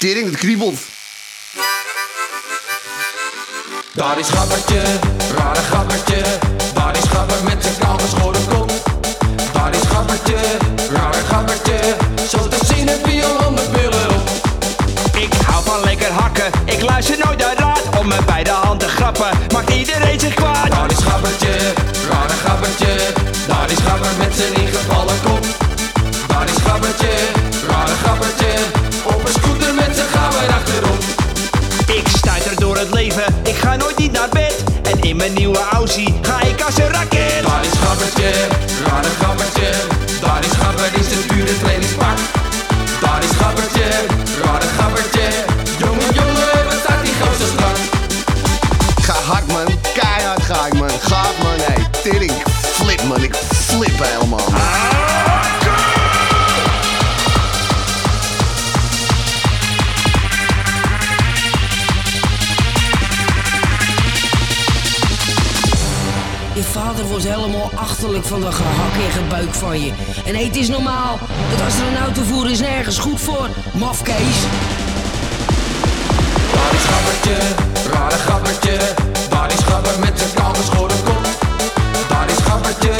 Tering, het kriebelt. Daar is Gabbertje, rare Gabbertje. Daar is Gabber met zijn kaal geschoren kop. Daar is Gabbertje, rare Gabbertje. Zo te zien heb je honderd pillen op. Ik hou van lekker hakken, ik luister nooit naar raad Om me bij de hand te grappen, maakt iedereen zich kwaad Daar is Gabbertje, ik ga nooit niet naar bed En in mijn nieuwe Aussie ga ik als een raket Daar is Gabbertje, rare Gabbertje. Daar is Gabber in zijn dure trainingspak. Daar is Gabbertje, rare Gabbertje. Jongen, jongen, wat staat die gozer strak. Ga hard, man. Keihard ga ik, man. Gaaf, man. Hey, tering. Ik flip, man. Ik flip helemaal. Je vader was helemaal achterlijk van dat gehak en gebuik van je. En hey, het is normaal. Het astronaut voeren is nergens goed voor. Mafkees. Daar is Gabbertje, rare Gabbertje. Daar is Gabber met zijn kaal geschoren kop. Daar is Gabbertje,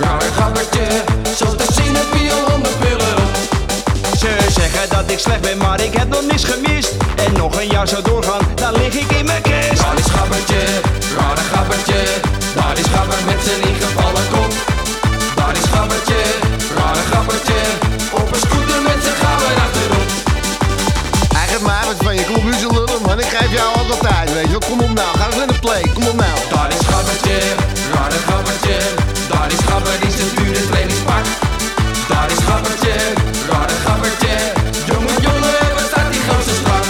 rare Gabbertje. Zo te zien heb je al honderd pillen op. Ze zeggen dat ik slecht ben, maar ik heb nog niets gemist En nog een jaar zo doorgaan, dan lig ik in mijn kist Daar is Gabbertje, rare Gabbertje. Geef jou ook altijd, weet je. Kom op nou. Ga eens in de play. Kom op nou. Daar is Gabbertje, rare Gabbertje. Daar is Gabber in zijn dure trainingspak. Daar is Gabbertje, rare Gabbertje. Jongen, jongen, wat staat die gozer strak.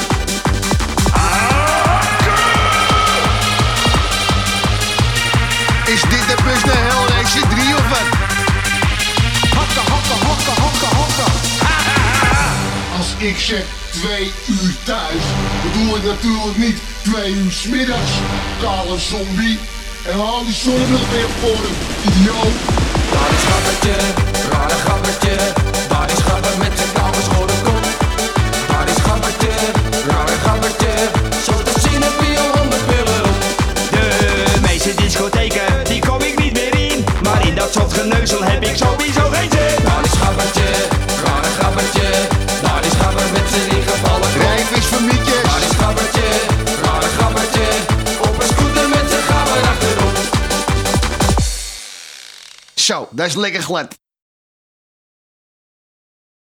Is dit de bus naar Hellraiser 3 of wat? Hakken, hakken, hakken, hakken. Ik zeg twee uur thuis, bedoel ik natuurlijk niet twee uur smiddags. Kale zombie. En haal die zonnebril weer voor hem, idioot. Daar is Gabbertje, rare Gabbertje. Daar is Gabber met zijn kaal geschoren kop. Daar is Gabbertje, rare Gabbertje. Zo te zien heb je al honderd pillen op. De meeste discotheken, die kom ik niet meer in Maar in dat soort geneuzel Zo, dat is lekker glad.